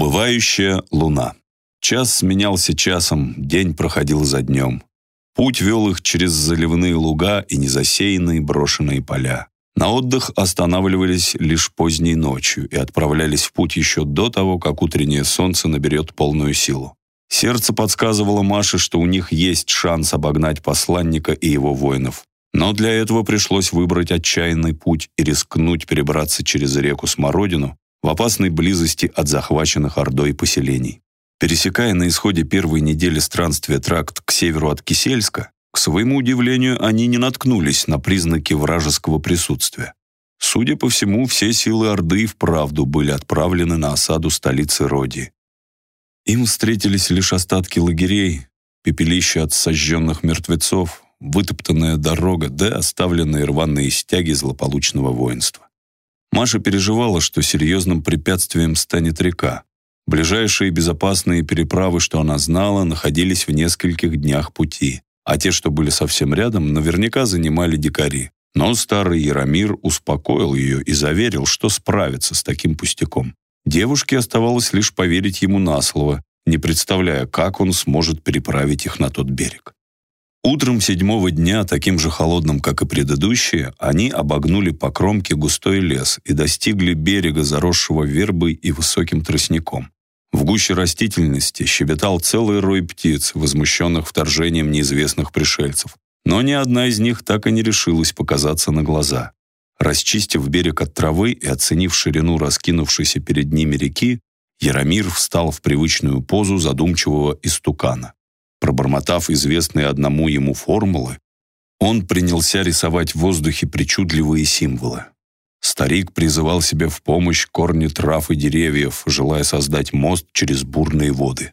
Убывающая луна. Час сменялся часом, день проходил за днем. Путь вел их через заливные луга и незасеянные брошенные поля. На отдых останавливались лишь поздней ночью и отправлялись в путь еще до того, как утреннее солнце наберет полную силу. Сердце подсказывало Маше, что у них есть шанс обогнать посланника и его воинов. Но для этого пришлось выбрать отчаянный путь и рискнуть перебраться через реку Смородину в опасной близости от захваченных Ордой поселений. Пересекая на исходе первой недели странствия тракт к северу от Кисельска, к своему удивлению, они не наткнулись на признаки вражеского присутствия. Судя по всему, все силы Орды вправду были отправлены на осаду столицы Родии. Им встретились лишь остатки лагерей, пепелища от сожженных мертвецов, вытоптанная дорога, да оставленные рваные стяги злополучного воинства. Маша переживала, что серьезным препятствием станет река. Ближайшие безопасные переправы, что она знала, находились в нескольких днях пути, а те, что были совсем рядом, наверняка занимали дикари. Но старый Яромир успокоил ее и заверил, что справится с таким пустяком. Девушке оставалось лишь поверить ему на слово, не представляя, как он сможет переправить их на тот берег. Утром седьмого дня, таким же холодным, как и предыдущие, они обогнули по кромке густой лес и достигли берега, заросшего вербой и высоким тростником. В гуще растительности щебетал целый рой птиц, возмущенных вторжением неизвестных пришельцев. Но ни одна из них так и не решилась показаться на глаза. Расчистив берег от травы и оценив ширину раскинувшейся перед ними реки, Яромир встал в привычную позу задумчивого истукана. Пробормотав известные одному ему формулы, он принялся рисовать в воздухе причудливые символы. Старик призывал себе в помощь корни трав и деревьев, желая создать мост через бурные воды.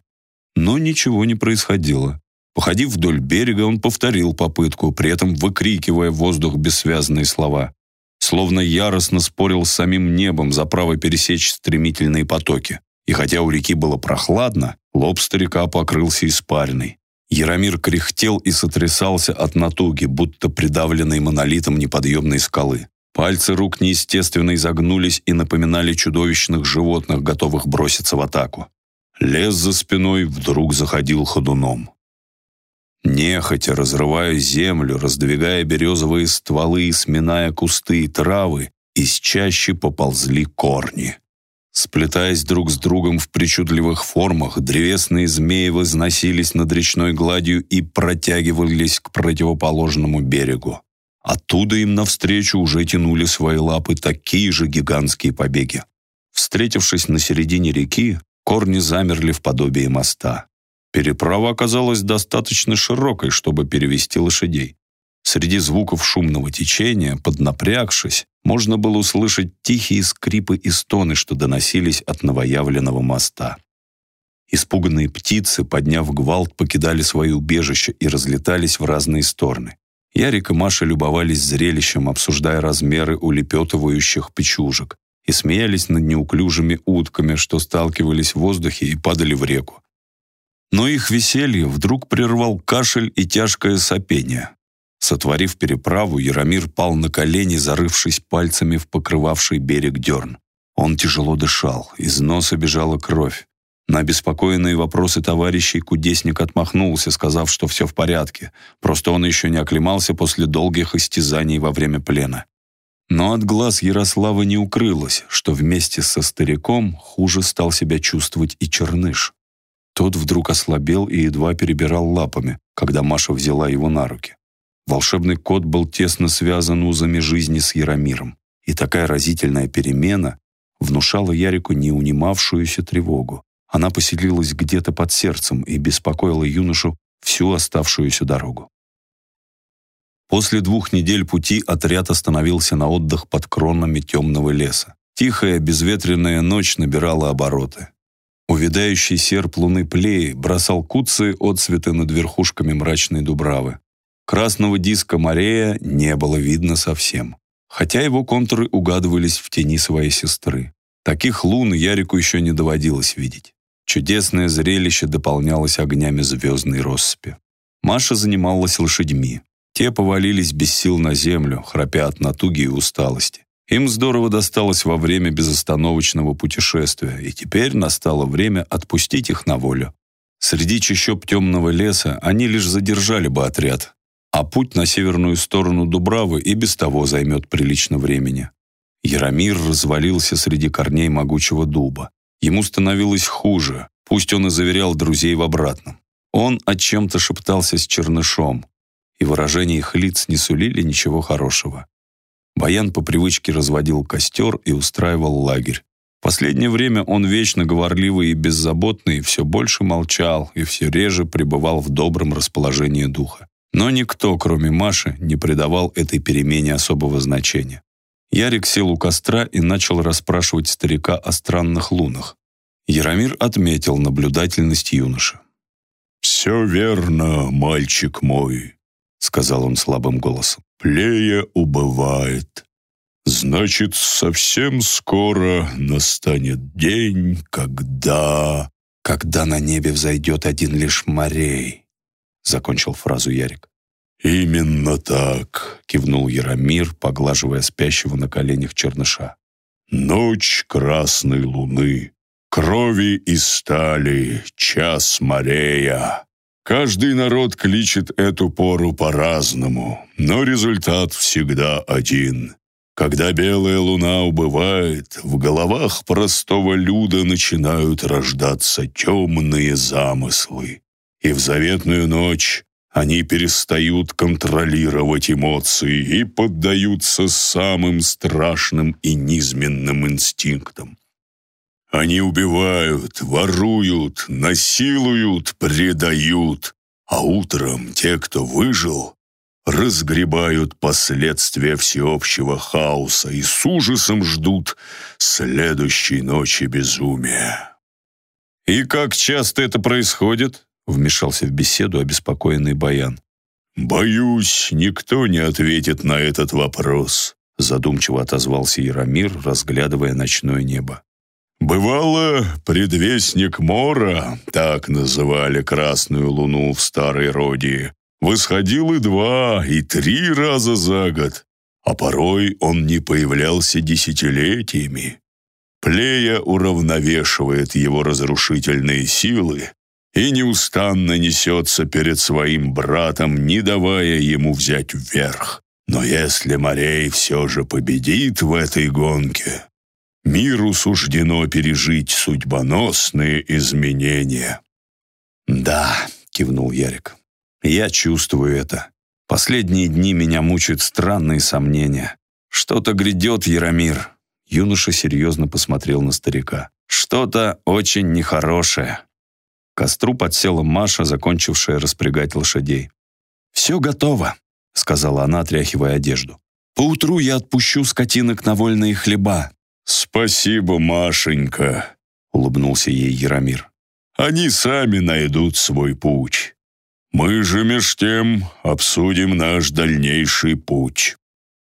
Но ничего не происходило. Походив вдоль берега, он повторил попытку, при этом выкрикивая в воздух бессвязные слова. Словно яростно спорил с самим небом за право пересечь стремительные потоки. И хотя у реки было прохладно, лоб старика покрылся испариной. Яромир кряхтел и сотрясался от натуги, будто придавленный монолитом неподъемной скалы. Пальцы рук неестественно изогнулись и напоминали чудовищных животных, готовых броситься в атаку. Лес за спиной вдруг заходил ходуном. Нехотя разрывая землю, раздвигая березовые стволы и сминая кусты и травы, из чащи поползли корни. Сплетаясь друг с другом в причудливых формах, древесные змеи возносились над речной гладью и протягивались к противоположному берегу. Оттуда им навстречу уже тянули свои лапы такие же гигантские побеги. Встретившись на середине реки, корни замерли в подобии моста. Переправа оказалась достаточно широкой, чтобы перевести лошадей. Среди звуков шумного течения, поднапрягшись, можно было услышать тихие скрипы и стоны, что доносились от новоявленного моста. Испуганные птицы, подняв гвалт, покидали свои убежища и разлетались в разные стороны. Ярик и Маша любовались зрелищем, обсуждая размеры улепетывающих печужек, и смеялись над неуклюжими утками, что сталкивались в воздухе и падали в реку. Но их веселье вдруг прервал кашель и тяжкое сопение. Сотворив переправу, Яромир пал на колени, зарывшись пальцами в покрывавший берег дерн. Он тяжело дышал, из носа бежала кровь. На беспокойные вопросы товарищей кудесник отмахнулся, сказав, что все в порядке, просто он еще не оклемался после долгих истязаний во время плена. Но от глаз Ярослава не укрылось, что вместе со стариком хуже стал себя чувствовать и Черныш. Тот вдруг ослабел и едва перебирал лапами, когда Маша взяла его на руки. Волшебный кот был тесно связан узами жизни с Яромиром, и такая разительная перемена внушала Ярику неунимавшуюся тревогу. Она поселилась где-то под сердцем и беспокоила юношу всю оставшуюся дорогу. После двух недель пути отряд остановился на отдых под кронами темного леса. Тихая, безветренная ночь набирала обороты. Увядающий серп луны Плеи бросал куцы отцветы над верхушками мрачной дубравы. Красного диска Морея не было видно совсем, хотя его контуры угадывались в тени своей сестры. Таких лун Ярику еще не доводилось видеть. Чудесное зрелище дополнялось огнями звездной россыпи. Маша занималась лошадьми. Те повалились без сил на землю, храпя от натуги и усталости. Им здорово досталось во время безостановочного путешествия, и теперь настало время отпустить их на волю. Среди чащоб темного леса они лишь задержали бы отряд, а путь на северную сторону Дубравы и без того займет прилично времени. Яромир развалился среди корней могучего дуба. Ему становилось хуже, пусть он и заверял друзей в обратном. Он о чем-то шептался с чернышом, и выражения их лиц не сулили ничего хорошего. Баян по привычке разводил костер и устраивал лагерь. Последнее время он вечно говорливый и беззаботный, все больше молчал и все реже пребывал в добром расположении духа. Но никто, кроме Маши, не придавал этой перемене особого значения. Ярик сел у костра и начал расспрашивать старика о странных лунах. Яромир отметил наблюдательность юноши. «Все верно, мальчик мой», — сказал он слабым голосом. «Плея убывает. Значит, совсем скоро настанет день, когда...» «Когда на небе взойдет один лишь морей», — закончил фразу Ярик. «Именно так», — кивнул Яромир, поглаживая спящего на коленях черныша. «Ночь красной луны, крови и стали, час морея. Каждый народ кличет эту пору по-разному, но результат всегда один. Когда белая луна убывает, в головах простого люда начинают рождаться темные замыслы. И в заветную ночь они перестают контролировать эмоции и поддаются самым страшным и низменным инстинктам. Они убивают, воруют, насилуют, предают, а утром те, кто выжил, разгребают последствия всеобщего хаоса и с ужасом ждут следующей ночи безумия. «И как часто это происходит?» — вмешался в беседу обеспокоенный Баян. «Боюсь, никто не ответит на этот вопрос», — задумчиво отозвался Яромир, разглядывая ночное небо. «Бывало, предвестник Мора, так называли Красную Луну в Старой Родии, восходил и два, и три раза за год, а порой он не появлялся десятилетиями. Плея уравновешивает его разрушительные силы и неустанно несется перед своим братом, не давая ему взять вверх. Но если Морей все же победит в этой гонке, миру суждено пережить судьбоносные изменения. «Да», — кивнул Ярик, я чувствую это. Последние дни меня мучают странные сомнения. Что-то грядет, Яромир. Юноша серьезно посмотрел на старика. Что-то очень нехорошее. Костру подсела Маша, закончившая распрягать лошадей. «Все готово», — сказала она, отряхивая одежду. «Поутру я отпущу скотинок на вольные хлеба». «Спасибо, Машенька», — улыбнулся ей Яромир. «Они сами найдут свой путь». Мы же меж тем обсудим наш дальнейший путь».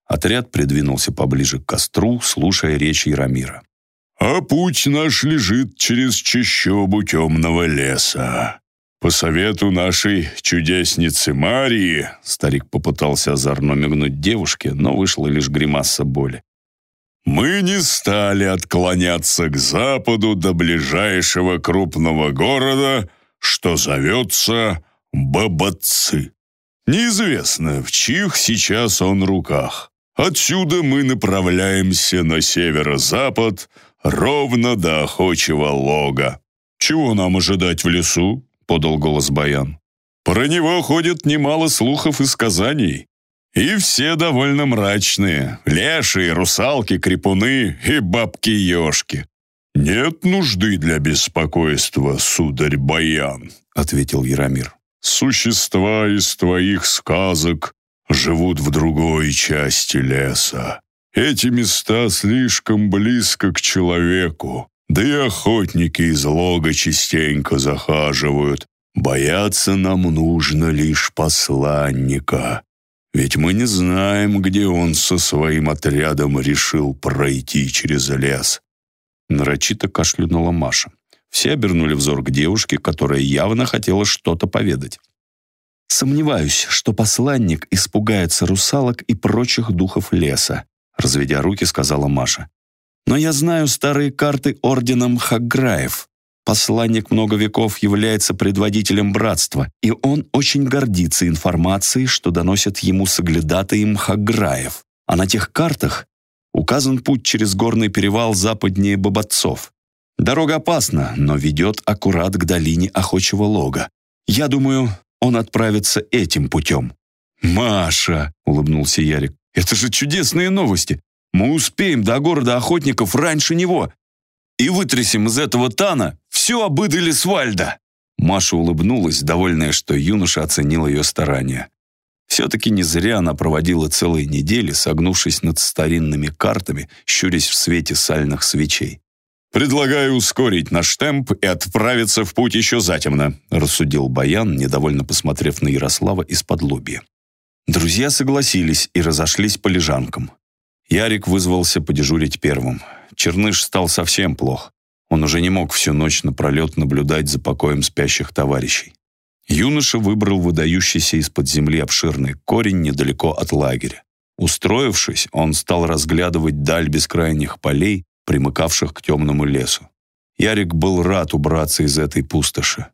Отряд придвинулся поближе к костру, слушая речь Яромира. «А путь наш лежит через чащобу темного леса. По совету нашей чудесницы Марии...» Старик попытался озорно мигнуть девушке, но вышла лишь гримаса боли. «Мы не стали отклоняться к западу до ближайшего крупного города, что зовется Бабацы. Неизвестно, в чьих сейчас он руках. Отсюда мы направляемся на северо-запад, ровно до охочего лога. «Чего нам ожидать в лесу?» — подал голос Баян. «Про него ходит немало слухов и сказаний. И все довольно мрачные. Лешие, русалки, крепуны и бабки-ешки. «Нет нужды для беспокойства, сударь Баян», — ответил Яромир. Существа из твоих сказок живут в другой части леса. Эти места слишком близко к человеку, да и охотники из лога частенько захаживают. Бояться нам нужно лишь посланника. Ведь мы не знаем, где он со своим отрядом решил пройти через лес. Нарочито кашлянула Маша. Все обернули взор к девушке, которая явно хотела что-то поведать. Сомневаюсь, что посланник испугается русалок и прочих духов леса, разведя руки, сказала Маша. «Но я знаю старые карты орденом Хаграев. Посланник много веков является предводителем братства, и он очень гордится информацией, что доносят ему соглядатаем Хаграев. А на тех картах указан путь через горный перевал западнее Бабатцов. Дорога опасна, но ведет аккурат к долине Охочего Лога. Я думаю, он отправится этим путем». «Маша!» — улыбнулся Ярик. «Это же чудесные новости! Мы успеем до города охотников раньше него и вытрясем из этого Тана всю обыдали Свальда!» Маша улыбнулась, довольная, что юноша оценил ее старания. Все-таки не зря она проводила целые недели, согнувшись над старинными картами, щурясь в свете сальных свечей. «Предлагаю ускорить наш темп и отправиться в путь еще затемно», рассудил Баян, недовольно посмотрев на Ярослава из-под лобья. Друзья согласились и разошлись по лежанкам. Ярик вызвался подежурить первым. Черныш стал совсем плох. Он уже не мог всю ночь напролет наблюдать за покоем спящих товарищей. Юноша выбрал выдающийся из-под земли обширный корень недалеко от лагеря. Устроившись, он стал разглядывать даль бескрайних полей, примыкавших к темному лесу. Ярик был рад убраться из этой пустоши.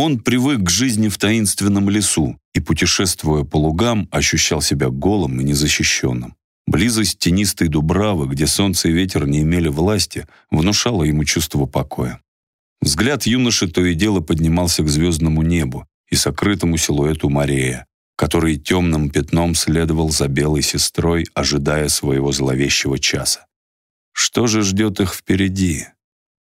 Он привык к жизни в таинственном лесу и, путешествуя по лугам, ощущал себя голым и незащищенным. Близость тенистой дубравы, где солнце и ветер не имели власти, внушала ему чувство покоя. Взгляд юноши то и дело поднимался к звездному небу и сокрытому силуэту Марея, который темным пятном следовал за белой сестрой, ожидая своего зловещего часа. Что же ждет их впереди?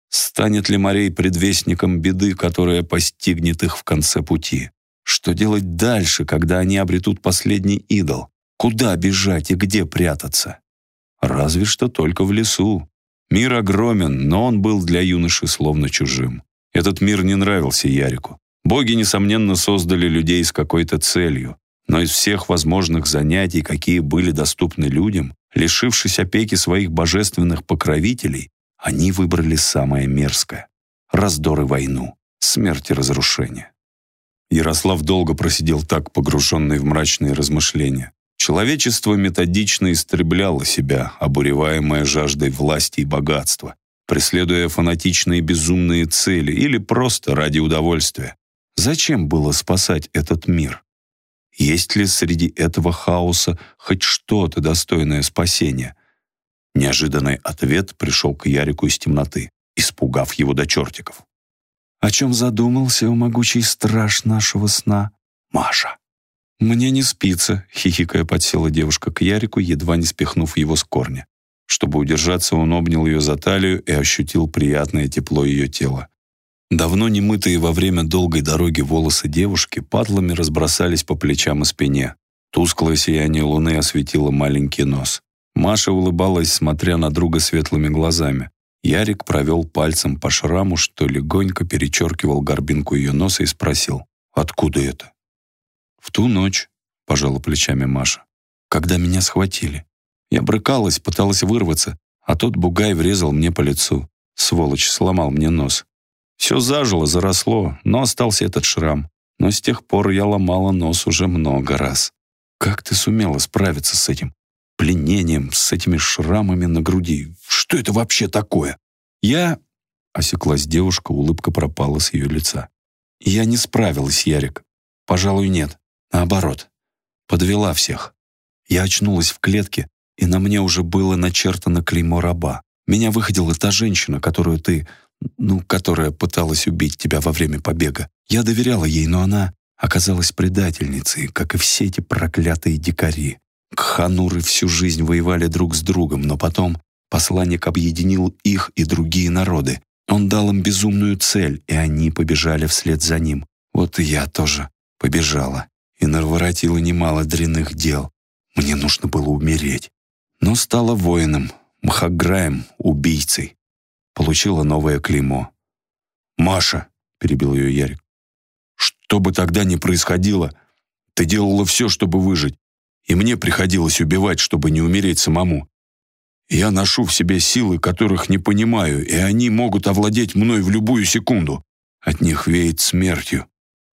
Станет ли Морей предвестником беды, которая постигнет их в конце пути? Что делать дальше, когда они обретут последний идол? Куда бежать и где прятаться? Разве что только в лесу. Мир огромен, но он был для юноши словно чужим. Этот мир не нравился Ярику. Боги, несомненно, создали людей с какой-то целью, но из всех возможных занятий, какие были доступны людям, Лишившись опеки своих божественных покровителей, они выбрали самое мерзкое — раздор и войну, смерть и разрушение. Ярослав долго просидел так, погруженный в мрачные размышления. Человечество методично истребляло себя, обуреваемое жаждой власти и богатства, преследуя фанатичные безумные цели или просто ради удовольствия. Зачем было спасать этот мир? Есть ли среди этого хаоса хоть что-то достойное спасения? Неожиданный ответ пришел к Ярику из темноты, испугав его до чертиков. «О чем задумался, о могучий страж нашего сна? Маша!» «Мне не спится», — хихикая подсела девушка к Ярику, едва не спихнув его с корня. Чтобы удержаться, он обнял ее за талию и ощутил приятное тепло ее тела. Давно не мытые во время долгой дороги волосы девушки падлами разбросались по плечам и спине. Тусклое сияние луны осветило маленький нос. Маша улыбалась, смотря на друга светлыми глазами. Ярик провел пальцем по шраму, что легонько перечеркивал горбинку ее носа и спросил, «Откуда это?» «В ту ночь», — пожала плечами Маша, «когда меня схватили. Я брыкалась, пыталась вырваться, а тот бугай врезал мне по лицу. Сволочь, сломал мне нос. Все зажило, заросло, но остался этот шрам. Но с тех пор я ломала нос уже много раз. Как ты сумела справиться с этим пленением, с этими шрамами на груди? Что это вообще такое? Я... Осеклась девушка, улыбка пропала с ее лица. Я не справилась, Ярик. Пожалуй, нет. Наоборот. Подвела всех. Я очнулась в клетке, и на мне уже было начертано клеймо раба. Меня выходила та женщина, которую ты ну, которая пыталась убить тебя во время побега. Я доверяла ей, но она оказалась предательницей, как и все эти проклятые дикари. Кхануры всю жизнь воевали друг с другом, но потом посланник объединил их и другие народы. Он дал им безумную цель, и они побежали вслед за ним. Вот и я тоже побежала и наворотила немало дрянных дел. Мне нужно было умереть. Но стала воином, мхаграем, убийцей получила новое клеймо. «Маша», — перебил ее Ярик, «что бы тогда ни происходило, ты делала все, чтобы выжить, и мне приходилось убивать, чтобы не умереть самому. Я ношу в себе силы, которых не понимаю, и они могут овладеть мной в любую секунду. От них веет смертью.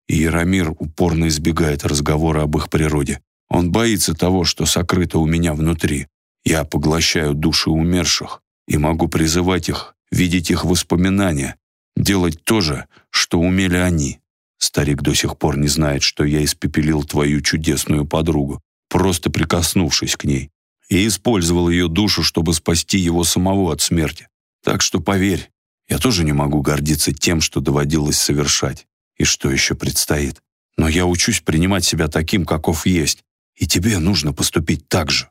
И Яромир упорно избегает разговора об их природе. Он боится того, что сокрыто у меня внутри. Я поглощаю души умерших и могу призывать их, видеть их воспоминания, делать то же, что умели они. Старик до сих пор не знает, что я испепелил твою чудесную подругу, просто прикоснувшись к ней, и использовал ее душу, чтобы спасти его самого от смерти. Так что поверь, я тоже не могу гордиться тем, что доводилось совершать, и что еще предстоит. Но я учусь принимать себя таким, каков есть, и тебе нужно поступить так же».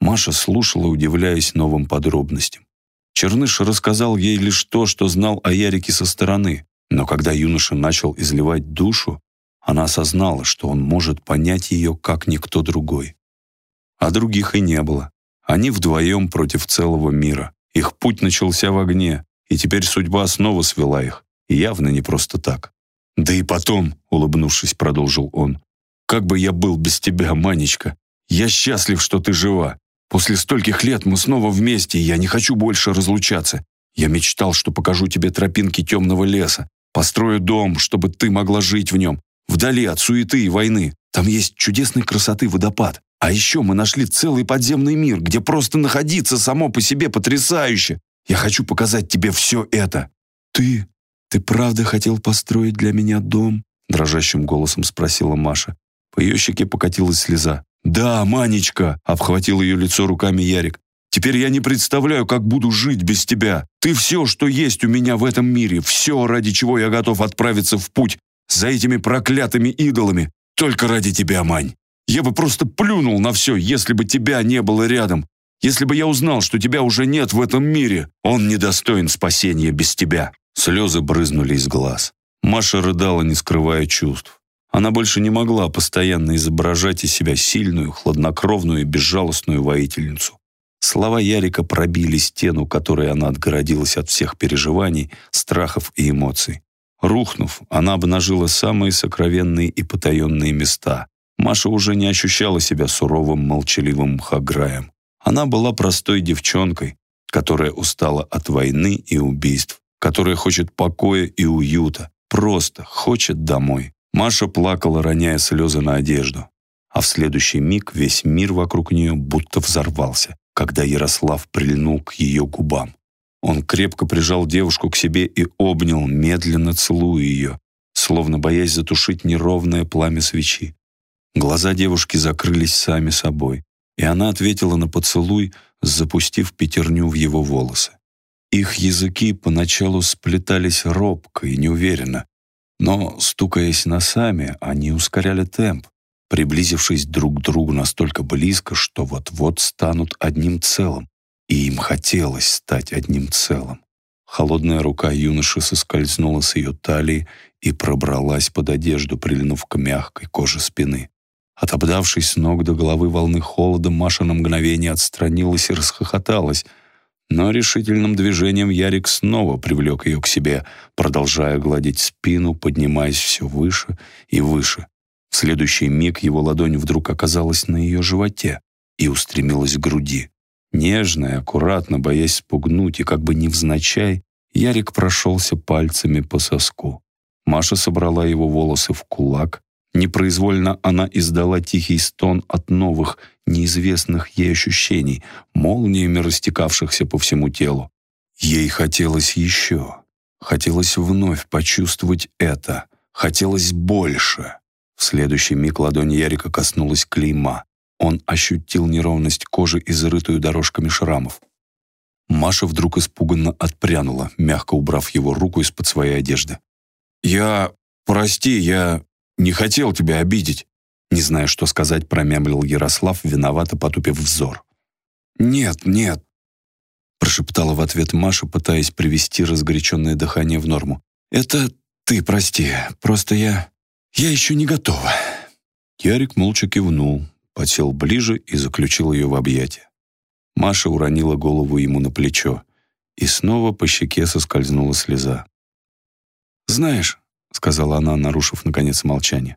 Маша слушала, удивляясь новым подробностям. Черныш рассказал ей лишь то, что знал о Ярике со стороны, но когда юноша начал изливать душу, она осознала, что он может понять ее, как никто другой. А других и не было. Они вдвоем против целого мира. Их путь начался в огне, и теперь судьба снова свела их, и явно не просто так. «Да и потом», — улыбнувшись, продолжил он, «как бы я был без тебя, Манечка? Я счастлив, что ты жива. После стольких лет мы снова вместе, и я не хочу больше разлучаться. Я мечтал, что покажу тебе тропинки темного леса, построю дом, чтобы ты могла жить в нем, вдали от суеты и войны. Там есть чудесной красоты водопад. А еще мы нашли целый подземный мир, где просто находиться само по себе потрясающе. Я хочу показать тебе все это». «Ты... ты правда хотел построить для меня дом?» дрожащим голосом спросила Маша. По ее щеке покатилась слеза. «Да, Манечка!» — обхватил ее лицо руками Ярик. «Теперь я не представляю, как буду жить без тебя. Ты все, что есть у меня в этом мире, все, ради чего я готов отправиться в путь за этими проклятыми идолами. Только ради тебя, Мань. Я бы просто плюнул на все, если бы тебя не было рядом. Если бы я узнал, что тебя уже нет в этом мире, он недостоин спасения без тебя». Слезы брызнули из глаз. Маша рыдала, не скрывая чувств. Она больше не могла постоянно изображать из себя сильную, хладнокровную и безжалостную воительницу. Слова Ярика пробили стену, которой она отгородилась от всех переживаний, страхов и эмоций. Рухнув, она обнажила самые сокровенные и потаенные места. Маша уже не ощущала себя суровым, молчаливым хаграем. Она была простой девчонкой, которая устала от войны и убийств, которая хочет покоя и уюта, просто хочет домой. Маша плакала, роняя слезы на одежду. А в следующий миг весь мир вокруг нее будто взорвался, когда Ярослав прильнул к ее губам. Он крепко прижал девушку к себе и обнял, медленно целуя ее, словно боясь затушить неровное пламя свечи. Глаза девушки закрылись сами собой и она ответила на поцелуй, запустив пятерню в его волосы. Их языки поначалу сплетались робко и неуверенно, но, стукаясь носами, они ускоряли темп, приблизившись друг к другу настолько близко, что вот-вот станут одним целым, и им хотелось стать одним целым. Холодная рука юноши соскользнула с ее талии и пробралась под одежду, прильнув к мягкой коже спины. Отобдавшись ног до головы волны холода, Маша на мгновение отстранилась и расхохоталась. Но решительным движением Ярик снова привлек ее к себе, продолжая гладить спину, поднимаясь все выше и выше. В следующий миг его ладонь вдруг оказалась на ее животе и устремилась к груди. Нежно и аккуратно, боясь спугнуть и как бы невзначай, Ярик прошелся пальцами по соску. Маша собрала его волосы в кулак, Непроизвольно она издала тихий стон от новых, неизвестных ей ощущений, молниями растекавшихся по всему телу. Ей хотелось еще. Хотелось вновь почувствовать это. Хотелось больше. В следующий миг ладонь Ярика коснулась клейма. Он ощутил неровность кожи, изрытую дорожками шрамов. Маша вдруг испуганно отпрянула, мягко убрав его руку из-под своей одежды. «Я... прости, я... Не хотел тебя обидеть». Не зная, что сказать, промямлил Ярослав, виновато потупив взор. «Нет, нет», — прошептала в ответ Маша, пытаясь привести разгоряченное дыхание в норму. «Это ты прости, просто я... я еще не готова». Ярик молча кивнул, подсел ближе и заключил ее в объятия. Маша уронила голову ему на плечо, и снова по щеке соскользнула слеза. «Знаешь, — сказала она, нарушив, наконец, молчание.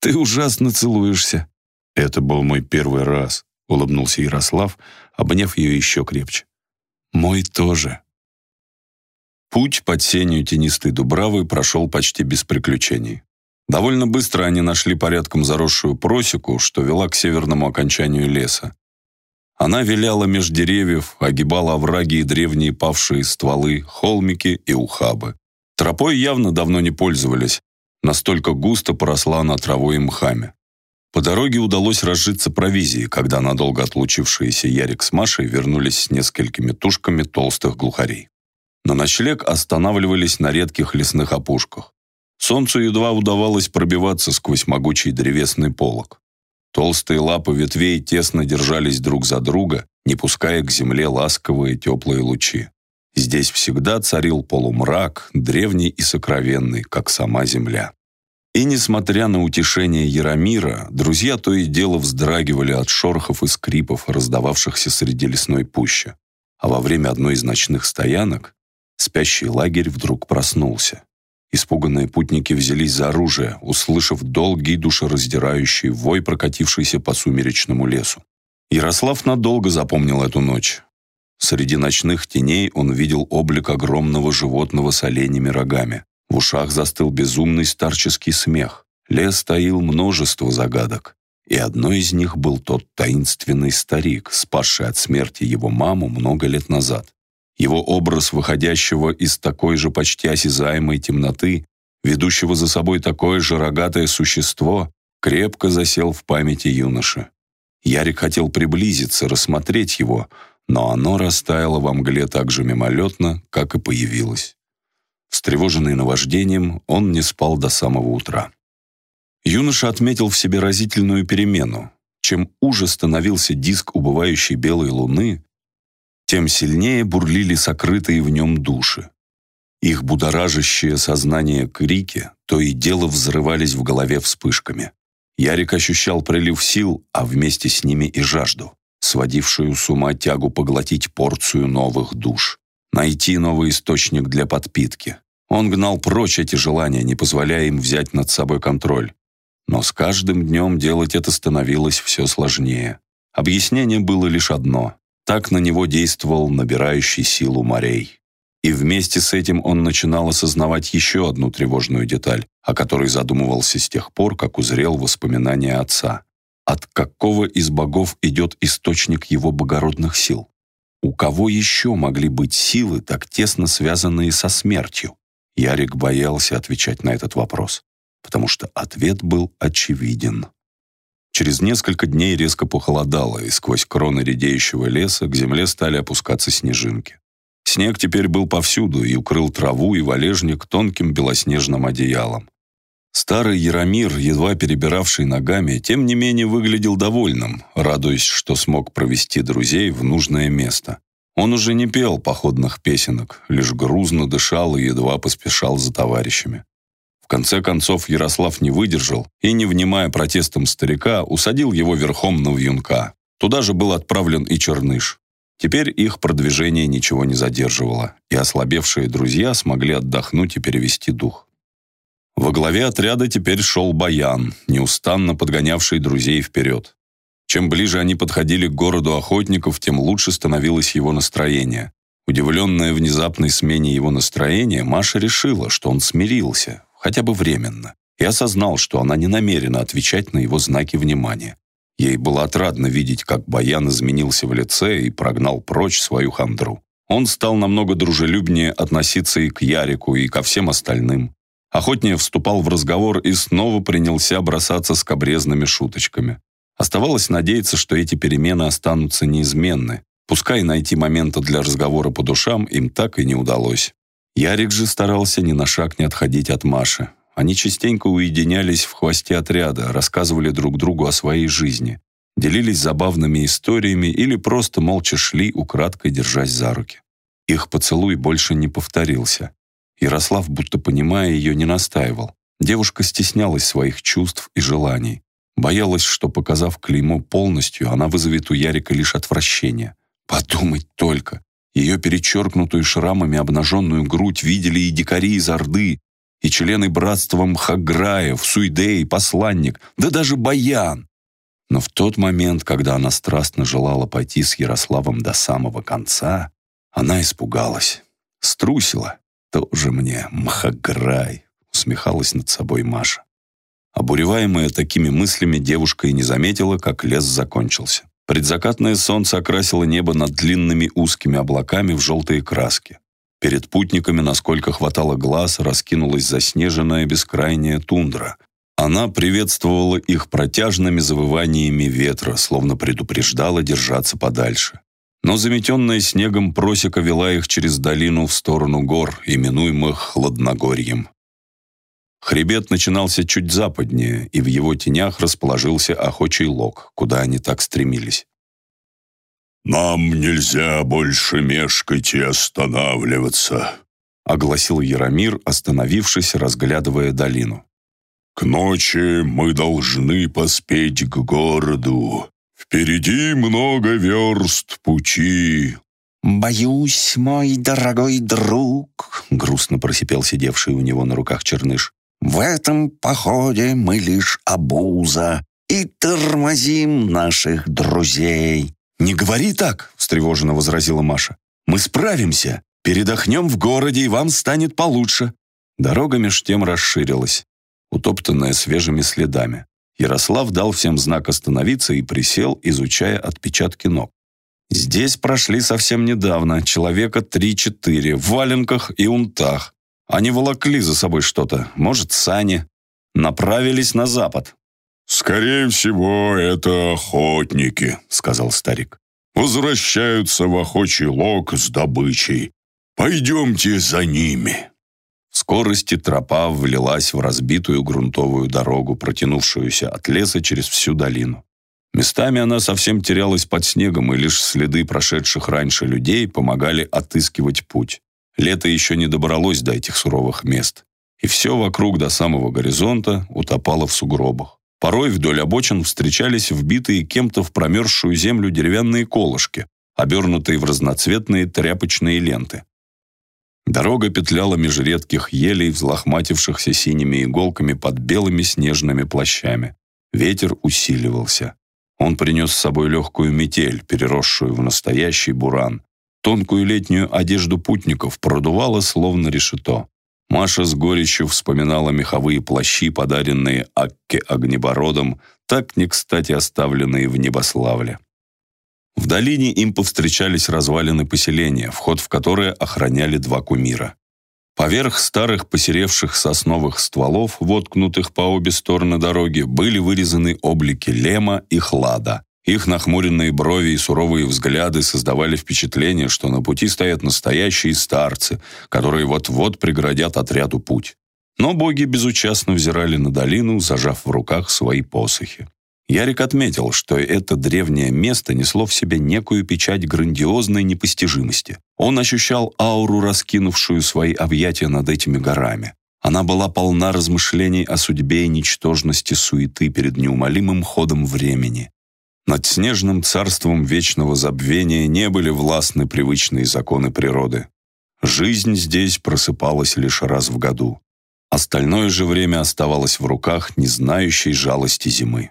«Ты ужасно целуешься». «Это был мой первый раз», — улыбнулся Ярослав, обняв ее еще крепче. «Мой тоже». Путь под сенью тенистой дубравы прошел почти без приключений. Довольно быстро они нашли порядком заросшую просеку, что вела к северному окончанию леса. Она виляла меж деревьев, огибала овраги и древние павшие стволы, холмики и ухабы. Тропой явно давно не пользовались, настолько густо поросла она травой и мхами. По дороге удалось разжиться провизией, когда надолго отлучившиеся Ярик с Машей вернулись с несколькими тушками толстых глухарей. На ночлег останавливались на редких лесных опушках. Солнцу едва удавалось пробиваться сквозь могучий древесный полог. Толстые лапы ветвей тесно держались друг за друга, не пуская к земле ласковые теплые лучи. Здесь всегда царил полумрак, древний и сокровенный, как сама земля. И несмотря на утешение Яромира, друзья то и дело вздрагивали от шорохов и скрипов, раздававшихся среди лесной пущи. А во время одной из ночных стоянок спящий лагерь вдруг проснулся. Испуганные путники взялись за оружие, услышав долгий душераздирающий вой, прокатившийся по сумеречному лесу. Ярослав надолго запомнил эту ночь. Среди ночных теней он видел облик огромного животного с оленями рогами. В ушах застыл безумный старческий смех. Лес таил множество загадок. И одной из них был тот таинственный старик, спасший от смерти его маму много лет назад. Его образ выходящего из такой же почти осязаемой темноты, ведущего за собой такое же рогатое существо, крепко засел в памяти юноши. Ярик хотел приблизиться, рассмотреть его, но оно растаяло во мгле так же мимолетно, как и появилось. Встревоженный наваждением, он не спал до самого утра. Юноша отметил в себе разительную перемену. Чем уже становился диск убывающей белой луны, тем сильнее бурлили сокрытые в нем души. Их будоражащее сознание крики то и дело взрывались в голове вспышками. Ярик ощущал прилив сил, а вместе с ними и жажду, сводившую с ума тягу поглотить порцию новых душ, найти новый источник для подпитки. Он гнал прочь эти желания, не позволяя им взять над собой контроль. Но с каждым днем делать это становилось все сложнее. Объяснение было лишь одно. Так на него действовал набирающий силу морей. И вместе с этим он начинал осознавать еще одну тревожную деталь, о которой задумывался с тех пор, как узрел воспоминания отца. От какого из богов идет источник его богородных сил? У кого еще могли быть силы, так тесно связанные со смертью? Ярик боялся отвечать на этот вопрос, потому что ответ был очевиден. Через несколько дней резко похолодало, и сквозь кроны редеющего леса к земле стали опускаться снежинки. Снег теперь был повсюду и укрыл траву и валежник тонким белоснежным одеялом. Старый Яромир, едва перебиравший ногами, тем не менее выглядел довольным, радуясь, что смог провести друзей в нужное место. Он уже не пел походных песенок, лишь грузно дышал и едва поспешал за товарищами. В конце концов Ярослав не выдержал и, не внимая протестам старика, усадил его верхом на вьюнка. Туда же был отправлен и Черныш. Теперь их продвижение ничего не задерживало, и ослабевшие друзья смогли отдохнуть и перевести дух. Во главе отряда теперь шел Баян, неустанно подгонявший друзей вперед. Чем ближе они подходили к городу охотников, тем лучше становилось его настроение. Удивленная внезапной смене его настроения, Маша решила, что он смирился, хотя бы временно, и осознал, что она не намерена отвечать на его знаки внимания. Ей было отрадно видеть, как Баян изменился в лице и прогнал прочь свою хандру. Он стал намного дружелюбнее относиться и к Ярику, и ко всем остальным. Охотнее вступал в разговор и снова принялся бросаться скобрезными шуточками. Оставалось надеяться, что эти перемены останутся неизменны. Пускай найти момента для разговора по душам им так и не удалось. Ярик же старался ни на шаг не отходить от Маши. Они частенько уединялись в хвосте отряда, рассказывали друг другу о своей жизни, делились забавными историями или просто молча шли, украдкой держась за руки. Их поцелуй больше не повторился. Ярослав, будто понимая ее, не настаивал. Девушка стеснялась своих чувств и желаний. Боялась, что, показав клеймо полностью, она вызовет у Ярика лишь отвращение. Подумать только. Ее перечеркнутую шрамами обнаженную грудь видели и дикари из Орды, и члены братства Мхаграев, Суйдей, посланник, да даже Баян. Но в тот момент, когда она страстно желала пойти с Ярославом до самого конца, она испугалась. Струсила. Тоже мне Мхаграй, усмехалась над собой Маша. Обуреваемая такими мыслями, девушка и не заметила, как лес закончился. Предзакатное солнце окрасило небо над длинными узкими облаками в желтые краски. Перед путниками, насколько хватало глаз, раскинулась заснеженная бескрайняя тундра. Она приветствовала их протяжными завываниями ветра, словно предупреждала держаться подальше. Но заметенная снегом просека вела их через долину в сторону гор, именуемых Хладногорьем. Хребет начинался чуть западнее, и в его тенях расположился охочий лог, куда они так стремились. «Нам нельзя больше мешкать и останавливаться», — огласил Яромир, остановившись, разглядывая долину. «К ночи мы должны поспеть к городу. Впереди много верст пути». «Боюсь, мой дорогой друг», — грустно просипел сидевший у него на руках черныш, в этом походе мы лишь обуза и тормозим наших друзей». «Не говори так», — встревоженно возразила Маша. «Мы справимся, передохнем в городе, и вам станет получше». Дорога меж тем расширилась, утоптанная свежими следами. Ярослав дал всем знак остановиться и присел, изучая отпечатки ног. Здесь прошли совсем недавно, человека три-четыре, в валенках и унтах. Они волокли за собой что-то, может, сани. Направились на запад. «Скорее всего, это охотники», — сказал старик. «Возвращаются в охочий лог с добычей. Пойдемте за ними». В скорости тропа влилась в разбитую грунтовую дорогу, протянувшуюся от леса через всю долину. Местами она совсем терялась под снегом, и лишь следы прошедших раньше людей помогали отыскивать путь. Лето еще не добралось до этих суровых мест, и все вокруг до самого горизонта утопало в сугробах. Порой вдоль обочин встречались вбитые кем-то в промерзшую землю деревянные колышки, обернутые в разноцветные тряпочные ленты. Дорога петляла меж редких елей, взлохматившихся синими иголками под белыми снежными плащами. Ветер усиливался. Он принес с собой легкую метель, переросшую в настоящий буран, Тонкую летнюю одежду путников продувало словно решето. Маша с горечью вспоминала меховые плащи, подаренные Акке Огнебородом, так не кстати оставленные в Небославле. В долине им повстречались развалины поселения, вход в которое охраняли два кумира. Поверх старых посеревших сосновых стволов, воткнутых по обе стороны дороги, были вырезаны облики Лема и Хлада, их нахмуренные брови и суровые взгляды создавали впечатление, что на пути стоят настоящие старцы, которые вот-вот преградят отряду путь. Но боги безучастно взирали на долину, зажав в руках свои посохи. Ярик отметил, что это древнее место несло в себе некую печать грандиозной непостижимости. Он ощущал ауру, раскинувшую свои объятия над этими горами. Она была полна размышлений о судьбе и ничтожности суеты перед неумолимым ходом времени. Над снежным царством вечного забвения не были властны привычные законы природы. Жизнь здесь просыпалась лишь раз в году. Остальное же время оставалось в руках не знающей жалости зимы.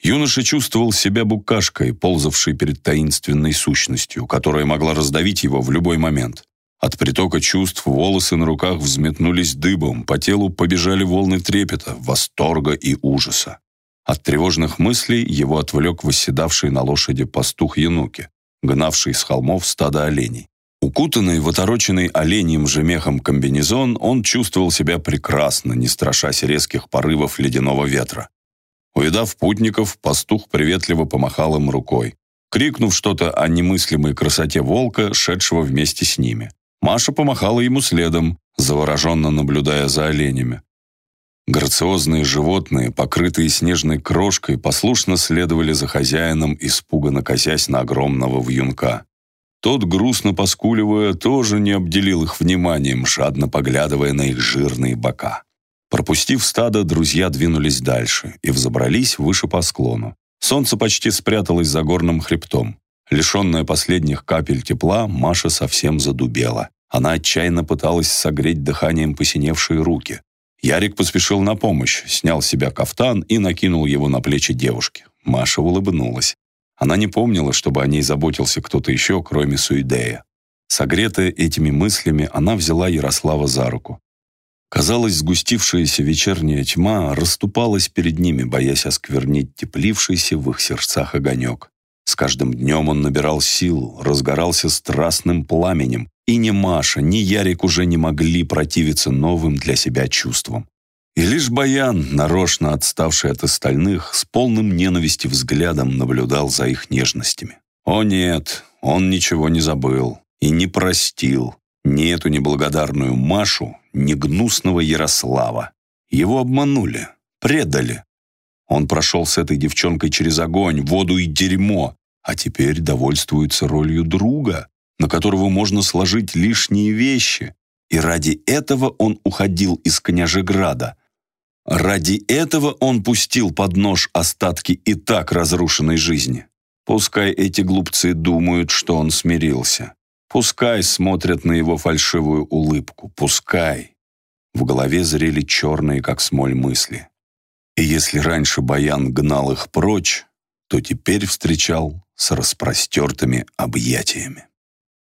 Юноша чувствовал себя букашкой, ползавшей перед таинственной сущностью, которая могла раздавить его в любой момент. От притока чувств волосы на руках взметнулись дыбом, по телу побежали волны трепета, восторга и ужаса. От тревожных мыслей его отвлек восседавший на лошади пастух Януки, гнавший с холмов стадо оленей. Укутанный в отороченный оленьим же мехом комбинезон, он чувствовал себя прекрасно, не страшась резких порывов ледяного ветра. Увидав путников, пастух приветливо помахал им рукой, крикнув что-то о немыслимой красоте волка, шедшего вместе с ними. Маша помахала ему следом, завороженно наблюдая за оленями. Грациозные животные, покрытые снежной крошкой, послушно следовали за хозяином, испуганно косясь на огромного вьюнка. Тот, грустно поскуливая, тоже не обделил их вниманием, жадно поглядывая на их жирные бока. Пропустив стадо, друзья двинулись дальше и взобрались выше по склону. Солнце почти спряталось за горным хребтом. Лишенная последних капель тепла, Маша совсем задубела. Она отчаянно пыталась согреть дыханием посиневшие руки. Ярик поспешил на помощь, снял с себя кафтан и накинул его на плечи девушки. Маша улыбнулась. Она не помнила, чтобы о ней заботился кто-то еще, кроме Суидея. Согретая этими мыслями, она взяла Ярослава за руку. Казалось, сгустившаяся вечерняя тьма расступалась перед ними, боясь осквернить теплившийся в их сердцах огонек. С каждым днем он набирал силу, разгорался страстным пламенем, и ни Маша, ни Ярик уже не могли противиться новым для себя чувствам. И лишь Баян, нарочно отставший от остальных, с полным ненависти взглядом наблюдал за их нежностями. О нет, он ничего не забыл и не простил ни эту неблагодарную Машу, ни гнусного Ярослава. Его обманули, предали. Он прошел с этой девчонкой через огонь, воду и дерьмо, а теперь довольствуется ролью друга, на которого можно сложить лишние вещи. И ради этого он уходил из Княжеграда. Ради этого он пустил под нож остатки и так разрушенной жизни. Пускай эти глупцы думают, что он смирился. Пускай смотрят на его фальшивую улыбку. Пускай. В голове зрели черные, как смоль, мысли. И если раньше Баян гнал их прочь, то теперь встречал с распростертыми объятиями.